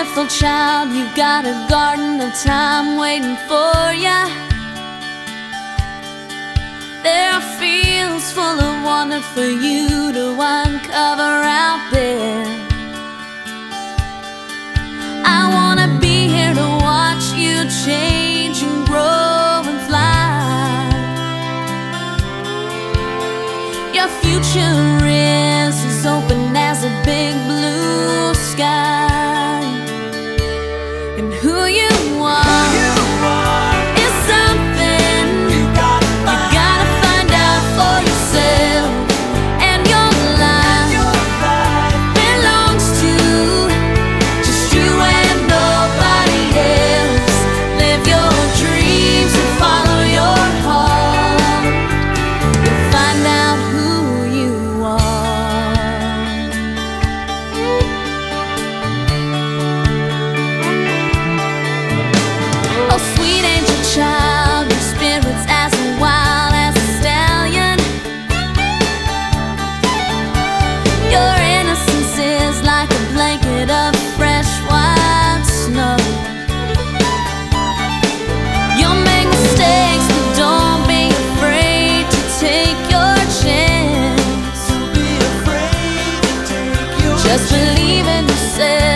Beautiful child. You've got a garden of time waiting for ya. There are fields full of wonder for you to uncover out there. I wanna be here to watch you change and grow and fly. Your future is as open as a big blue sky and who you believe in yourself.